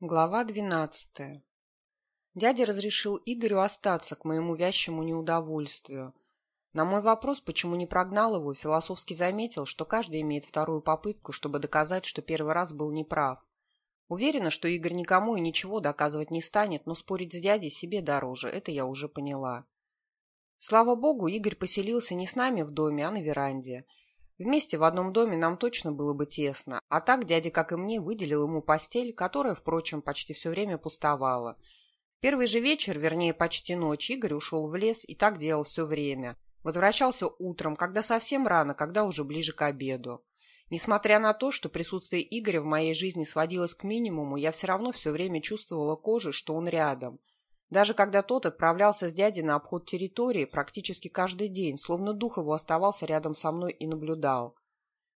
Глава двенадцатая. Дядя разрешил Игорю остаться к моему вящему неудовольствию. На мой вопрос, почему не прогнал его, философски заметил, что каждый имеет вторую попытку, чтобы доказать, что первый раз был неправ. Уверена, что Игорь никому и ничего доказывать не станет, но спорить с дядей себе дороже, это я уже поняла. Слава богу, Игорь поселился не с нами в доме, а на веранде – Вместе в одном доме нам точно было бы тесно, а так дядя, как и мне, выделил ему постель, которая, впрочем, почти все время пустовала. Первый же вечер, вернее, почти ночь, Игорь ушел в лес и так делал все время. Возвращался утром, когда совсем рано, когда уже ближе к обеду. Несмотря на то, что присутствие Игоря в моей жизни сводилось к минимуму, я все равно все время чувствовала кожей, что он рядом. Даже когда тот отправлялся с дядей на обход территории практически каждый день, словно дух его оставался рядом со мной и наблюдал.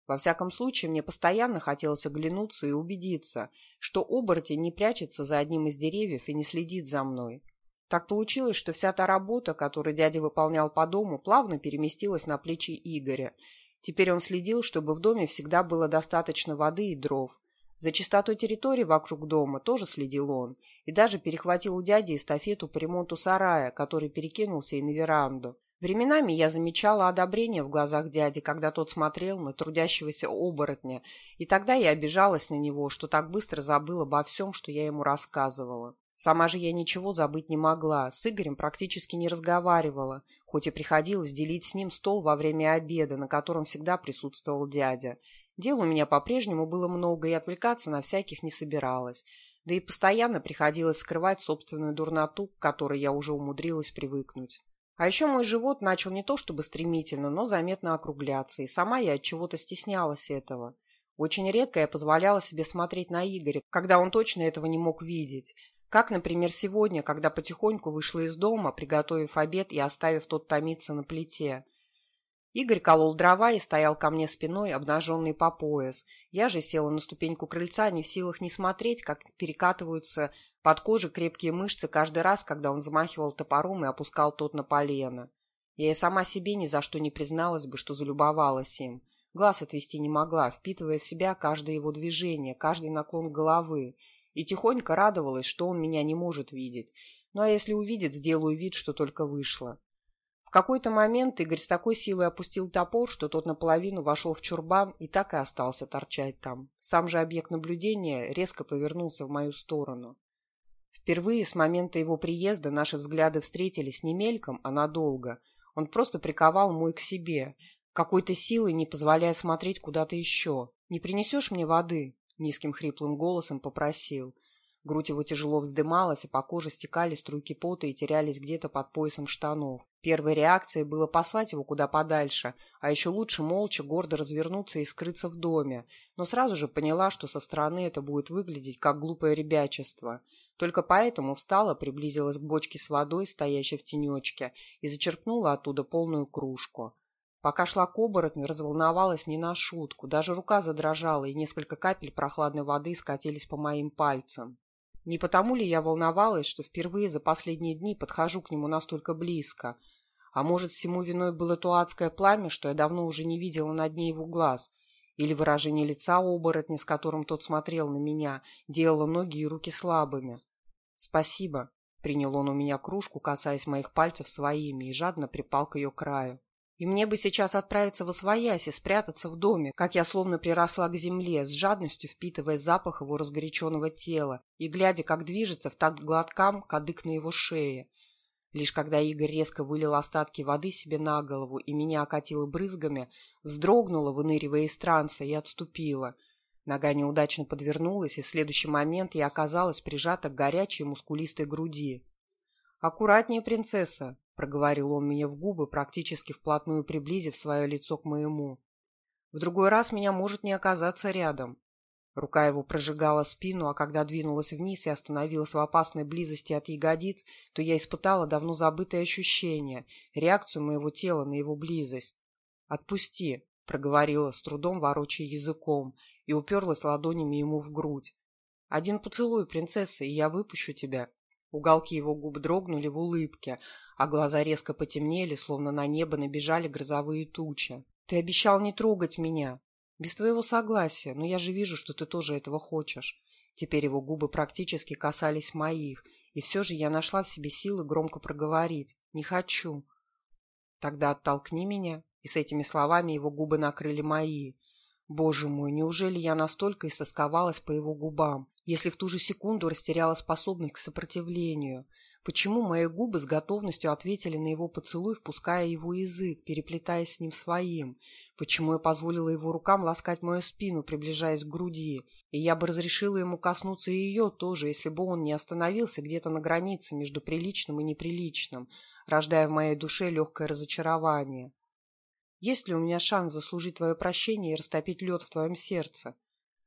Во всяком случае, мне постоянно хотелось оглянуться и убедиться, что оборотень не прячется за одним из деревьев и не следит за мной. Так получилось, что вся та работа, которую дядя выполнял по дому, плавно переместилась на плечи Игоря. Теперь он следил, чтобы в доме всегда было достаточно воды и дров. За чистотой территории вокруг дома тоже следил он, и даже перехватил у дяди эстафету по ремонту сарая, который перекинулся и на веранду. Временами я замечала одобрение в глазах дяди, когда тот смотрел на трудящегося оборотня, и тогда я обижалась на него, что так быстро забыл обо всем, что я ему рассказывала. Сама же я ничего забыть не могла, с Игорем практически не разговаривала, хоть и приходилось делить с ним стол во время обеда, на котором всегда присутствовал дядя, Дел у меня по-прежнему было много, и отвлекаться на всяких не собиралась. Да и постоянно приходилось скрывать собственную дурноту, к которой я уже умудрилась привыкнуть. А еще мой живот начал не то чтобы стремительно, но заметно округляться, и сама я от чего-то стеснялась этого. Очень редко я позволяла себе смотреть на Игоря, когда он точно этого не мог видеть. Как, например, сегодня, когда потихоньку вышла из дома, приготовив обед и оставив тот томиться на плите. Игорь колол дрова и стоял ко мне спиной, обнаженный по пояс. Я же села на ступеньку крыльца, не в силах не смотреть, как перекатываются под кожей крепкие мышцы каждый раз, когда он замахивал топором и опускал тот на полено. Я и сама себе ни за что не призналась бы, что залюбовалась им. Глаз отвести не могла, впитывая в себя каждое его движение, каждый наклон головы. И тихонько радовалась, что он меня не может видеть. Ну а если увидит, сделаю вид, что только вышло какой-то момент Игорь с такой силой опустил топор, что тот наполовину вошел в чурбан и так и остался торчать там. Сам же объект наблюдения резко повернулся в мою сторону. Впервые с момента его приезда наши взгляды встретились не мельком, а надолго. Он просто приковал мой к себе, какой-то силой не позволяя смотреть куда-то еще. «Не принесешь мне воды?» — низким хриплым голосом попросил. Грудь его тяжело вздымалась, а по коже стекали струйки пота и терялись где-то под поясом штанов. Первой реакцией было послать его куда подальше, а еще лучше молча гордо развернуться и скрыться в доме, но сразу же поняла, что со стороны это будет выглядеть как глупое ребячество. Только поэтому встала, приблизилась к бочке с водой, стоящей в тенечке, и зачерпнула оттуда полную кружку. Пока шла к оборотню, разволновалась не на шутку, даже рука задрожала, и несколько капель прохладной воды скатились по моим пальцам. Не потому ли я волновалась, что впервые за последние дни подхожу к нему настолько близко? А может, всему виной было то адское пламя, что я давно уже не видела на дне его глаз? Или выражение лица оборотня, с которым тот смотрел на меня, делало ноги и руки слабыми? «Спасибо», — принял он у меня кружку, касаясь моих пальцев своими, и жадно припал к ее краю. И мне бы сейчас отправиться в освоясь и спрятаться в доме, как я словно приросла к земле, с жадностью впитывая запах его разгоряченного тела и глядя, как движется в такт глоткам кадык на его шее. Лишь когда Игорь резко вылил остатки воды себе на голову и меня окатило брызгами, вздрогнула, выныривая из транса, и отступила. Нога неудачно подвернулась, и в следующий момент я оказалась прижата к горячей мускулистой груди. «Аккуратнее, принцесса!» — проговорил он мне в губы, практически вплотную приблизив свое лицо к моему. «В другой раз меня может не оказаться рядом». Рука его прожигала спину, а когда двинулась вниз и остановилась в опасной близости от ягодиц, то я испытала давно забытое ощущение, реакцию моего тела на его близость. «Отпусти», — проговорила, с трудом ворочая языком, и уперлась ладонями ему в грудь. «Один поцелуй, принцесса, и я выпущу тебя». Уголки его губ дрогнули в улыбке, а глаза резко потемнели, словно на небо набежали грозовые тучи. «Ты обещал не трогать меня. Без твоего согласия, но я же вижу, что ты тоже этого хочешь. Теперь его губы практически касались моих, и все же я нашла в себе силы громко проговорить «Не хочу». «Тогда оттолкни меня», и с этими словами его губы накрыли мои. Боже мой, неужели я настолько истосковалась по его губам, если в ту же секунду растеряла способность к сопротивлению? Почему мои губы с готовностью ответили на его поцелуй, впуская его язык, переплетаясь с ним своим? Почему я позволила его рукам ласкать мою спину, приближаясь к груди? И я бы разрешила ему коснуться ее тоже, если бы он не остановился где-то на границе между приличным и неприличным, рождая в моей душе легкое разочарование. Есть ли у меня шанс заслужить твое прощение и растопить лед в твоем сердце?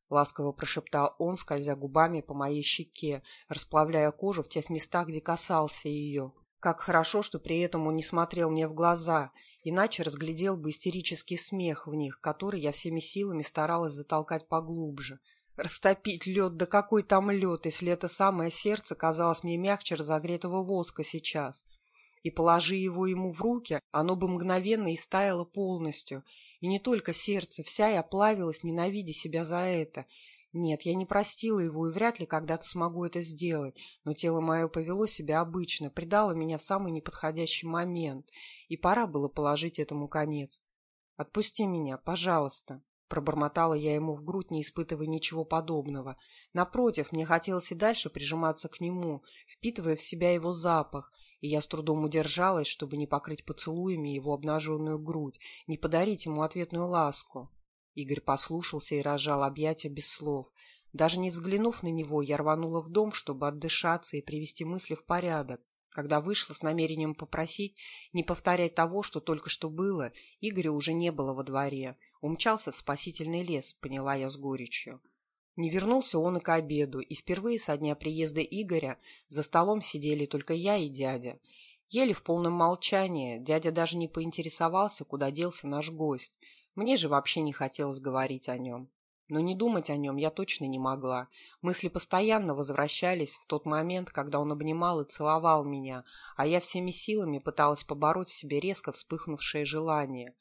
Ласково прошептал он, скользя губами по моей щеке, расплавляя кожу в тех местах, где касался ее. Как хорошо, что при этом он не смотрел мне в глаза, иначе разглядел бы истерический смех в них, который я всеми силами старалась затолкать поглубже. Растопить лед, да какой там лед, если это самое сердце казалось мне мягче разогретого воска сейчас. И положи его ему в руки, оно бы мгновенно истаяло полностью, и не только сердце, вся я плавилась, ненавидя себя за это. Нет, я не простила его и вряд ли когда-то смогу это сделать, но тело мое повело себя обычно, предало меня в самый неподходящий момент, и пора было положить этому конец. «Отпусти меня, пожалуйста», — пробормотала я ему в грудь, не испытывая ничего подобного. Напротив, мне хотелось и дальше прижиматься к нему, впитывая в себя его запах, и я с трудом удержалась, чтобы не покрыть поцелуями его обнаженную грудь, не подарить ему ответную ласку. Игорь послушался и разжал объятия без слов. Даже не взглянув на него, я рванула в дом, чтобы отдышаться и привести мысли в порядок. Когда вышла с намерением попросить не повторять того, что только что было, Игоря уже не было во дворе. Умчался в спасительный лес, поняла я с горечью. Не вернулся он и к обеду, и впервые со дня приезда Игоря за столом сидели только я и дядя. Ели в полном молчании, дядя даже не поинтересовался, куда делся наш гость. Мне же вообще не хотелось говорить о нем. Но не думать о нем я точно не могла. Мысли постоянно возвращались в тот момент, когда он обнимал и целовал меня, а я всеми силами пыталась побороть в себе резко вспыхнувшее желание.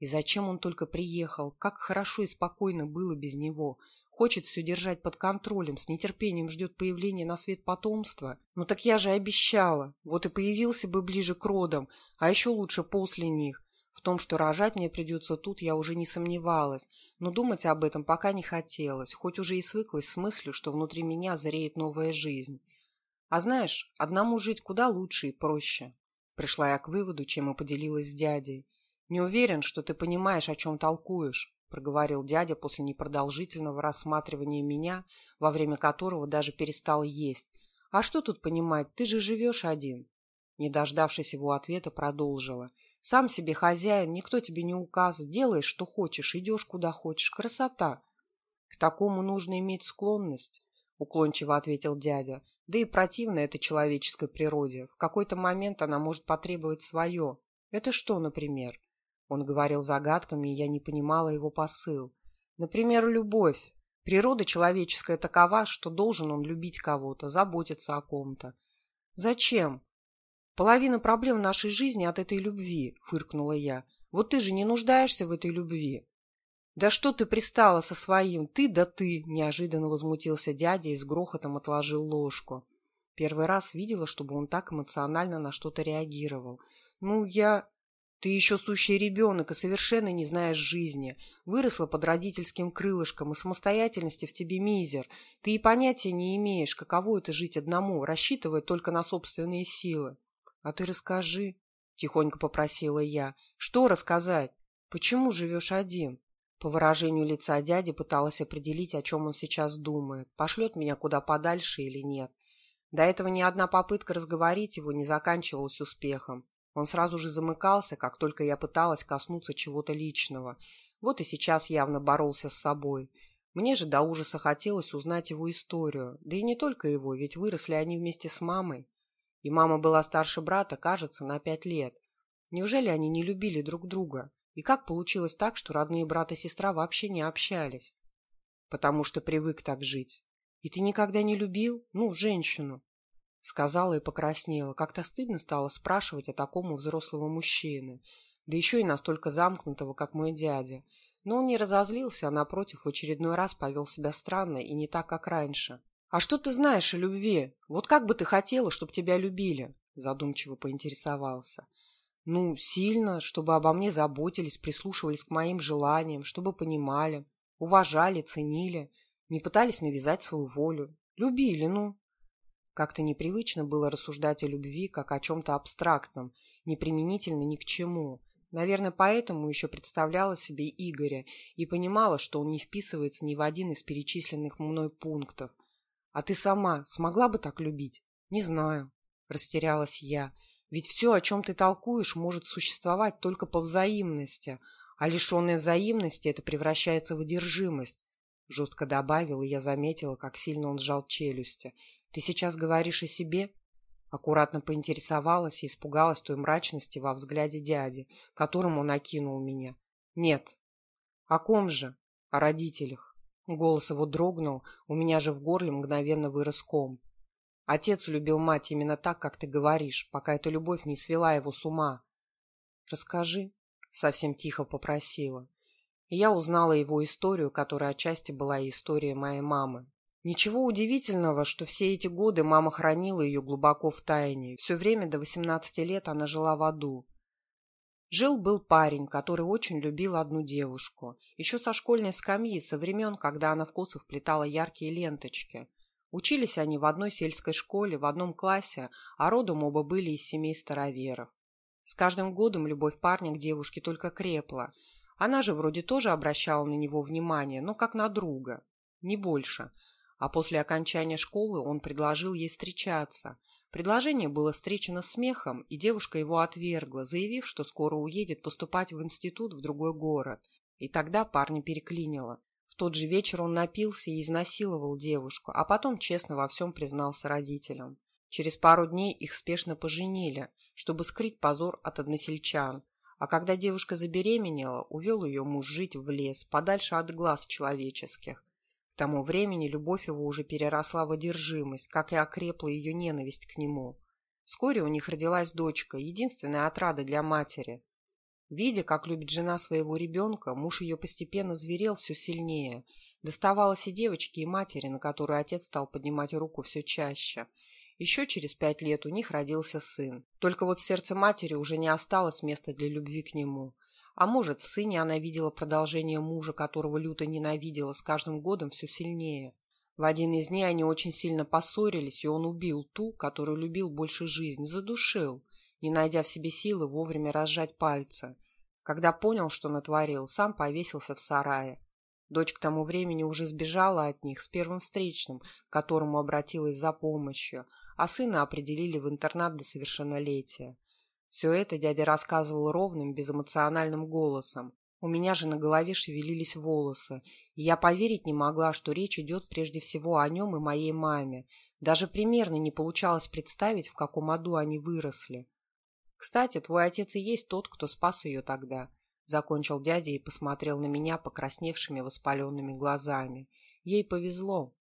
И зачем он только приехал? Как хорошо и спокойно было без него. Хочет все держать под контролем, с нетерпением ждет появления на свет потомства. Ну так я же обещала. Вот и появился бы ближе к родам, а еще лучше после них. В том, что рожать мне придется тут, я уже не сомневалась, но думать об этом пока не хотелось, хоть уже и свыклась с мыслью, что внутри меня зреет новая жизнь. А знаешь, одному жить куда лучше и проще. Пришла я к выводу, чем и поделилась с дядей. Не уверен, что ты понимаешь, о чем толкуешь. — проговорил дядя после непродолжительного рассматривания меня, во время которого даже перестал есть. «А что тут понимать? Ты же живешь один». Не дождавшись его ответа, продолжила. «Сам себе хозяин, никто тебе не указывает. Делаешь, что хочешь, идешь, куда хочешь. Красота!» «К такому нужно иметь склонность», — уклончиво ответил дядя. «Да и противно это человеческой природе. В какой-то момент она может потребовать свое. Это что, например?» Он говорил загадками, и я не понимала его посыл. Например, любовь. Природа человеческая такова, что должен он любить кого-то, заботиться о ком-то. Зачем? Половина проблем нашей жизни от этой любви, фыркнула я. Вот ты же не нуждаешься в этой любви. Да что ты пристала со своим? Ты да ты, неожиданно возмутился дядя и с грохотом отложил ложку. Первый раз видела, чтобы он так эмоционально на что-то реагировал. Ну, я... Ты еще сущий ребенок и совершенно не знаешь жизни. Выросла под родительским крылышком, и самостоятельности в тебе мизер. Ты и понятия не имеешь, каково это жить одному, рассчитывая только на собственные силы. А ты расскажи, — тихонько попросила я. Что рассказать? Почему живешь один? По выражению лица дяди пыталась определить, о чем он сейчас думает. Пошлет меня куда подальше или нет. До этого ни одна попытка разговорить его не заканчивалась успехом. Он сразу же замыкался, как только я пыталась коснуться чего-то личного. Вот и сейчас явно боролся с собой. Мне же до ужаса хотелось узнать его историю. Да и не только его, ведь выросли они вместе с мамой. И мама была старше брата, кажется, на пять лет. Неужели они не любили друг друга? И как получилось так, что родные брат и сестра вообще не общались? Потому что привык так жить. И ты никогда не любил? Ну, женщину. Сказала и покраснела. Как-то стыдно стало спрашивать о таком у взрослого мужчины. Да еще и настолько замкнутого, как мой дядя. Но он не разозлился, а напротив в очередной раз повел себя странно и не так, как раньше. «А что ты знаешь о любви? Вот как бы ты хотела, чтобы тебя любили?» Задумчиво поинтересовался. «Ну, сильно, чтобы обо мне заботились, прислушивались к моим желаниям, чтобы понимали, уважали, ценили, не пытались навязать свою волю. Любили, ну». Как-то непривычно было рассуждать о любви, как о чем-то абстрактном, неприменительно ни к чему, Наверное, поэтому еще представляла себе Игоря и понимала, что он не вписывается ни в один из перечисленных мной пунктов. «А ты сама смогла бы так любить?» «Не знаю», — растерялась я. «Ведь все, о чем ты толкуешь, может существовать только по взаимности, а лишенная взаимности это превращается в одержимость». Жестко добавила, и я заметила, как сильно он сжал челюсти. «Ты сейчас говоришь о себе?» Аккуратно поинтересовалась и испугалась той мрачности во взгляде дяди, которым он окинул меня. «Нет». «О ком же?» «О родителях». Голос его дрогнул, у меня же в горле мгновенно вырос ком. Отец любил мать именно так, как ты говоришь, пока эта любовь не свела его с ума. «Расскажи», — совсем тихо попросила. И я узнала его историю, которая отчасти была и историей моей мамы. Ничего удивительного, что все эти годы мама хранила ее глубоко в тайне. Все время до 18 лет она жила в аду. Жил-был парень, который очень любил одну девушку. Еще со школьной скамьи, со времен, когда она в косы вплетала яркие ленточки. Учились они в одной сельской школе, в одном классе, а родом оба были из семей староверов. С каждым годом любовь парня к девушке только крепла. Она же вроде тоже обращала на него внимание, но как на друга. Не больше – а после окончания школы он предложил ей встречаться. Предложение было встречено смехом, и девушка его отвергла, заявив, что скоро уедет поступать в институт в другой город. И тогда парня переклинило. В тот же вечер он напился и изнасиловал девушку, а потом честно во всем признался родителям. Через пару дней их спешно поженили, чтобы скрыть позор от односельчан. А когда девушка забеременела, увел ее муж жить в лес, подальше от глаз человеческих. К тому времени любовь его уже переросла в одержимость, как и окрепла ее ненависть к нему. Вскоре у них родилась дочка, единственная отрада для матери. Видя, как любит жена своего ребенка, муж ее постепенно зверел все сильнее. Доставалось и девочке, и матери, на которую отец стал поднимать руку все чаще. Еще через пять лет у них родился сын. Только вот в сердце матери уже не осталось места для любви к нему. А может, в сыне она видела продолжение мужа, которого люто ненавидела с каждым годом все сильнее. В один из дней они очень сильно поссорились, и он убил ту, которую любил больше жизни, задушил, не найдя в себе силы вовремя разжать пальцы. Когда понял, что натворил, сам повесился в сарае. Дочь к тому времени уже сбежала от них с первым встречным, к которому обратилась за помощью, а сына определили в интернат до совершеннолетия. Все это дядя рассказывал ровным, безэмоциональным голосом. У меня же на голове шевелились волосы, и я поверить не могла, что речь идет прежде всего о нем и моей маме. Даже примерно не получалось представить, в каком аду они выросли. «Кстати, твой отец и есть тот, кто спас ее тогда», — закончил дядя и посмотрел на меня покрасневшими воспаленными глазами. «Ей повезло».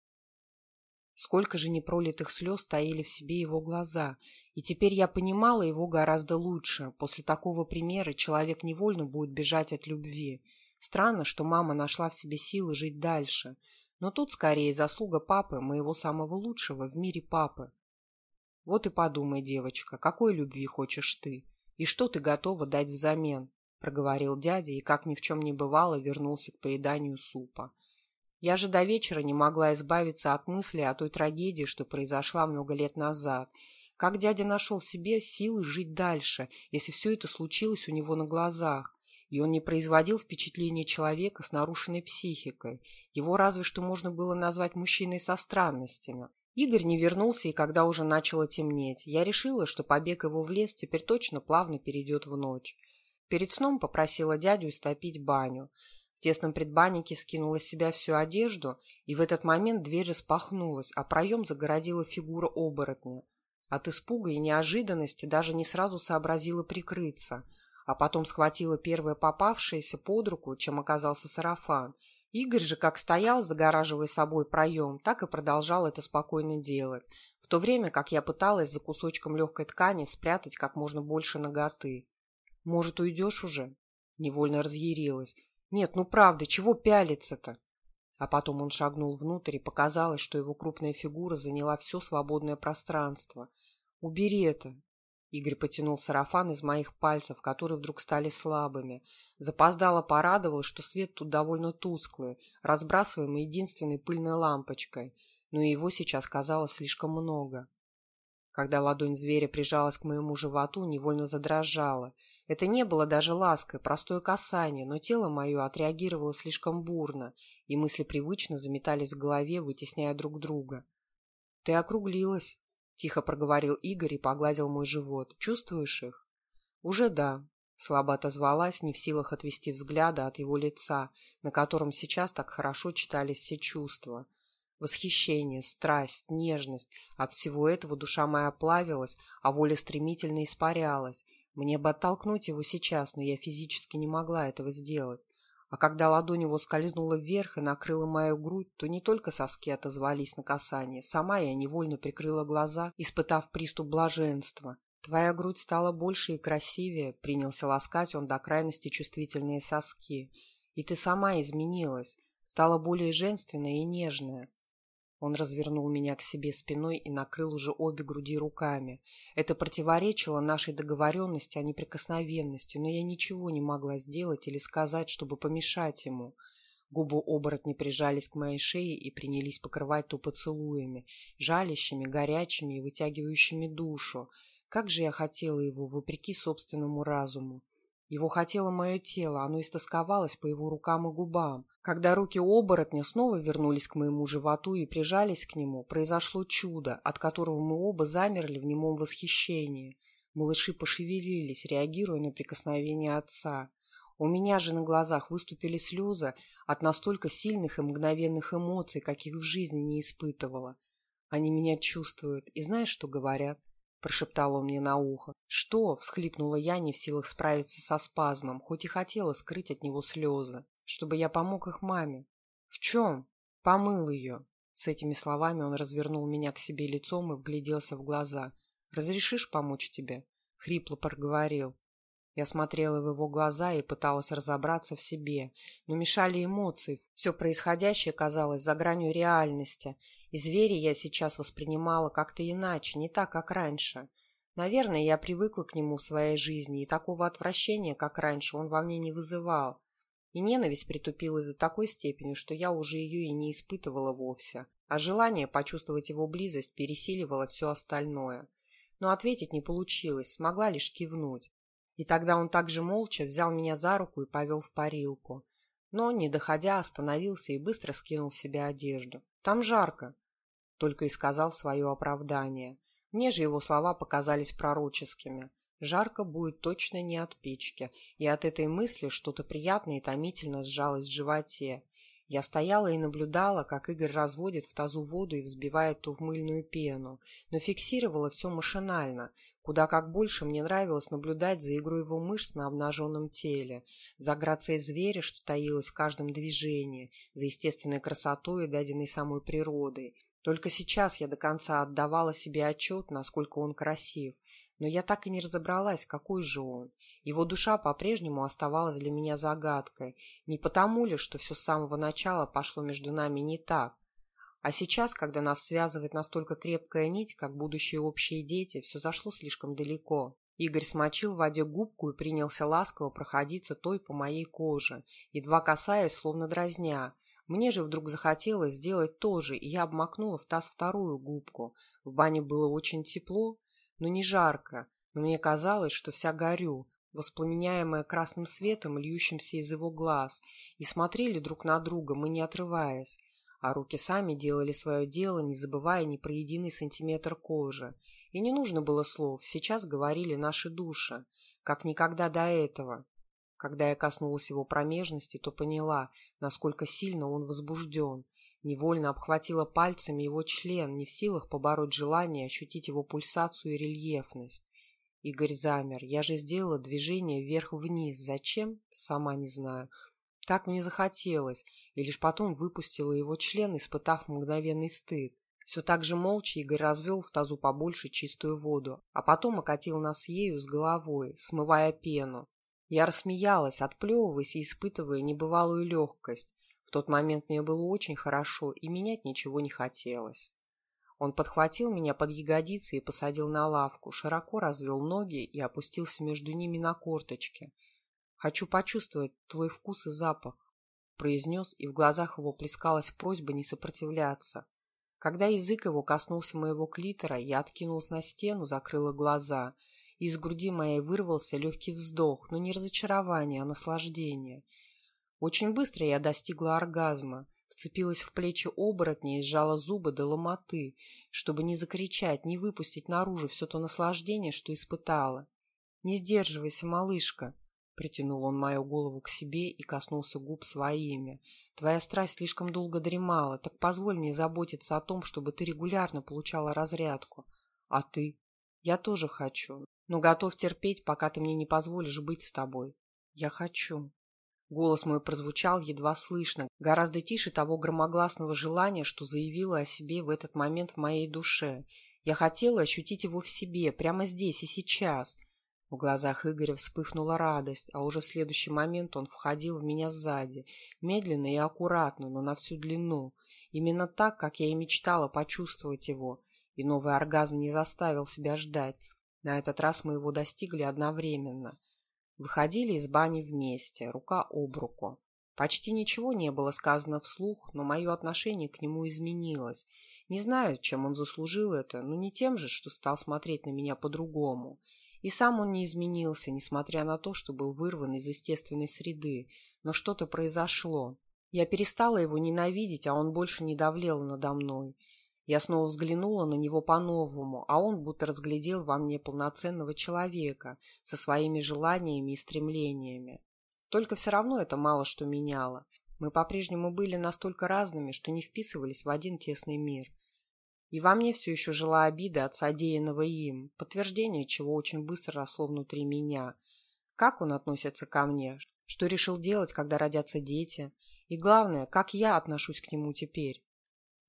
Сколько же непролитых слез таили в себе его глаза, и теперь я понимала его гораздо лучше. После такого примера человек невольно будет бежать от любви. Странно, что мама нашла в себе силы жить дальше. Но тут скорее заслуга папы, моего самого лучшего в мире папы. Вот и подумай, девочка, какой любви хочешь ты? И что ты готова дать взамен? Проговорил дядя и, как ни в чем не бывало, вернулся к поеданию супа. Я же до вечера не могла избавиться от мысли о той трагедии, что произошла много лет назад – как дядя нашел в себе силы жить дальше, если все это случилось у него на глазах? И он не производил впечатления человека с нарушенной психикой. Его разве что можно было назвать мужчиной со странностями. Игорь не вернулся, и когда уже начало темнеть, я решила, что побег его в лес теперь точно плавно перейдет в ночь. Перед сном попросила дядю истопить баню. Тесном предбаннике скинула с себя всю одежду, и в этот момент дверь распахнулась, а проем загородила фигура оборотня. От испуга и неожиданности даже не сразу сообразила прикрыться, а потом схватила первое попавшееся под руку, чем оказался сарафан. Игорь же как стоял, загораживая собой проем, так и продолжал это спокойно делать, в то время как я пыталась за кусочком легкой ткани спрятать как можно больше ноготы. «Может, уйдешь уже?» Невольно разъярилась. Нет, ну правда, чего пялиться-то? А потом он шагнул внутрь, и показалось, что его крупная фигура заняла все свободное пространство. «Убери это!» Игорь потянул сарафан из моих пальцев, которые вдруг стали слабыми. Запоздало порадовалось, что свет тут довольно тусклый, разбрасываемый единственной пыльной лампочкой, но и его сейчас казалось слишком много. Когда ладонь зверя прижалась к моему животу, невольно задрожала. Это не было даже лаской, простое касание, но тело мое отреагировало слишком бурно, и мысли привычно заметались в голове, вытесняя друг друга. — Ты округлилась, — тихо проговорил Игорь и погладил мой живот. — Чувствуешь их? — Уже да. Слабо отозвалась, не в силах отвести взгляда от его лица, на котором сейчас так хорошо читались все чувства. Восхищение, страсть, нежность. От всего этого душа моя плавилась, а воля стремительно испарялась. Мне бы оттолкнуть его сейчас, но я физически не могла этого сделать. А когда ладонь его скользнула вверх и накрыла мою грудь, то не только соски отозвались на касание. Сама я невольно прикрыла глаза, испытав приступ блаженства. «Твоя грудь стала больше и красивее», — принялся ласкать он до крайности чувствительные соски. «И ты сама изменилась, стала более женственная и нежная. Он развернул меня к себе спиной и накрыл уже обе груди руками. Это противоречило нашей договоренности о неприкосновенности, но я ничего не могла сделать или сказать, чтобы помешать ему. Губы оборотни прижались к моей шее и принялись покрывать то поцелуями, жалящими, горячими и вытягивающими душу. Как же я хотела его, вопреки собственному разуму. Его хотело мое тело, оно истосковалось по его рукам и губам. Когда руки оборотня снова вернулись к моему животу и прижались к нему, произошло чудо, от которого мы оба замерли в немом восхищении. Малыши пошевелились, реагируя на прикосновение отца. У меня же на глазах выступили слезы от настолько сильных и мгновенных эмоций, каких в жизни не испытывала. Они меня чувствуют и знаешь, что говорят? Прошептал он мне на ухо. «Что?» — всхлипнула я, не в силах справиться со спазмом, хоть и хотела скрыть от него слезы, чтобы я помог их маме. «В чем?» «Помыл ее». С этими словами он развернул меня к себе лицом и вгляделся в глаза. «Разрешишь помочь тебе?» — хрипло проговорил. Я смотрела в его глаза и пыталась разобраться в себе, но мешали эмоции. Все происходящее казалось за гранью реальности, и зверя я сейчас воспринимала как-то иначе, не так, как раньше. Наверное, я привыкла к нему в своей жизни, и такого отвращения, как раньше, он во мне не вызывал. И ненависть притупилась до такой степени, что я уже ее и не испытывала вовсе, а желание почувствовать его близость пересиливало все остальное. Но ответить не получилось, смогла лишь кивнуть. И тогда он также молча взял меня за руку и повел в парилку. Но, не доходя, остановился и быстро скинул с себя одежду. «Там жарко», — только и сказал свое оправдание. Мне же его слова показались пророческими. Жарко будет точно не от печки, и от этой мысли что-то приятное и томительно сжалось в животе. Я стояла и наблюдала, как Игорь разводит в тазу воду и взбивает ту в мыльную пену, но фиксировала все машинально, куда как больше мне нравилось наблюдать за игрой его мышц на обнаженном теле, за грацией зверя, что таилось в каждом движении, за естественной красотой, даденной самой природой. Только сейчас я до конца отдавала себе отчет, насколько он красив, но я так и не разобралась, какой же он. Его душа по-прежнему оставалась для меня загадкой, не потому ли, что все с самого начала пошло между нами не так. А сейчас, когда нас связывает настолько крепкая нить, как будущие общие дети, все зашло слишком далеко. Игорь смочил в воде губку и принялся ласково проходиться той по моей коже, едва касаясь, словно дразня. Мне же вдруг захотелось сделать то же, и я обмакнула в таз вторую губку. В бане было очень тепло, но не жарко, но мне казалось, что вся горю, воспламеняемая красным светом, льющимся из его глаз, и смотрели друг на друга, мы не отрываясь, а руки сами делали свое дело, не забывая ни про единый сантиметр кожи. И не нужно было слов, сейчас говорили наши души, как никогда до этого. Когда я коснулась его промежности, то поняла, насколько сильно он возбужден. Невольно обхватила пальцами его член, не в силах побороть желание ощутить его пульсацию и рельефность. Игорь замер. Я же сделала движение вверх-вниз. Зачем? Сама не знаю. Так мне захотелось, и лишь потом выпустила его член, испытав мгновенный стыд. Все так же молча Игорь развел в тазу побольше чистую воду, а потом окатил нас ею с головой, смывая пену. Я рассмеялась, отплевываясь и испытывая небывалую легкость. В тот момент мне было очень хорошо, и менять ничего не хотелось. Он подхватил меня под ягодицы и посадил на лавку, широко развел ноги и опустился между ними на корточки. «Хочу почувствовать твой вкус и запах», — произнес, и в глазах его плескалась просьба не сопротивляться. Когда язык его коснулся моего клитора, я откинулась на стену, закрыла глаза, из груди моей вырвался легкий вздох, но не разочарование, а наслаждение. Очень быстро я достигла оргазма, вцепилась в плечи оборотня и сжала зубы до ломоты, чтобы не закричать, не выпустить наружу все то наслаждение, что испытала. «Не сдерживайся, малышка!» Притянул он мою голову к себе и коснулся губ своими. «Твоя страсть слишком долго дремала, так позволь мне заботиться о том, чтобы ты регулярно получала разрядку. А ты? Я тоже хочу, но готов терпеть, пока ты мне не позволишь быть с тобой. Я хочу». Голос мой прозвучал едва слышно, гораздо тише того громогласного желания, что заявило о себе в этот момент в моей душе. Я хотела ощутить его в себе, прямо здесь и сейчас. В глазах Игоря вспыхнула радость, а уже в следующий момент он входил в меня сзади, медленно и аккуратно, но на всю длину. Именно так, как я и мечтала почувствовать его. И новый оргазм не заставил себя ждать. На этот раз мы его достигли одновременно. Выходили из бани вместе, рука об руку. Почти ничего не было сказано вслух, но мое отношение к нему изменилось. Не знаю, чем он заслужил это, но не тем же, что стал смотреть на меня по-другому. И сам он не изменился, несмотря на то, что был вырван из естественной среды. Но что-то произошло. Я перестала его ненавидеть, а он больше не давлел надо мной. Я снова взглянула на него по-новому, а он будто разглядел во мне полноценного человека со своими желаниями и стремлениями. Только все равно это мало что меняло. Мы по-прежнему были настолько разными, что не вписывались в один тесный мир. И во мне все еще жила обида от содеянного им, подтверждение чего очень быстро росло внутри меня. Как он относится ко мне? Что решил делать, когда родятся дети? И главное, как я отношусь к нему теперь?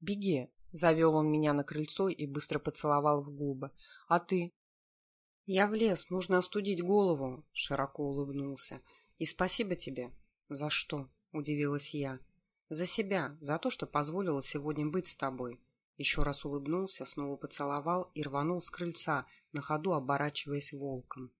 «Беги», Завел он меня на крыльцо и быстро поцеловал в губы. «А ты?» «Я в лес, нужно остудить голову», — широко улыбнулся. «И спасибо тебе». «За что?» — удивилась я. «За себя, за то, что позволила сегодня быть с тобой». Еще раз улыбнулся, снова поцеловал и рванул с крыльца, на ходу оборачиваясь волком.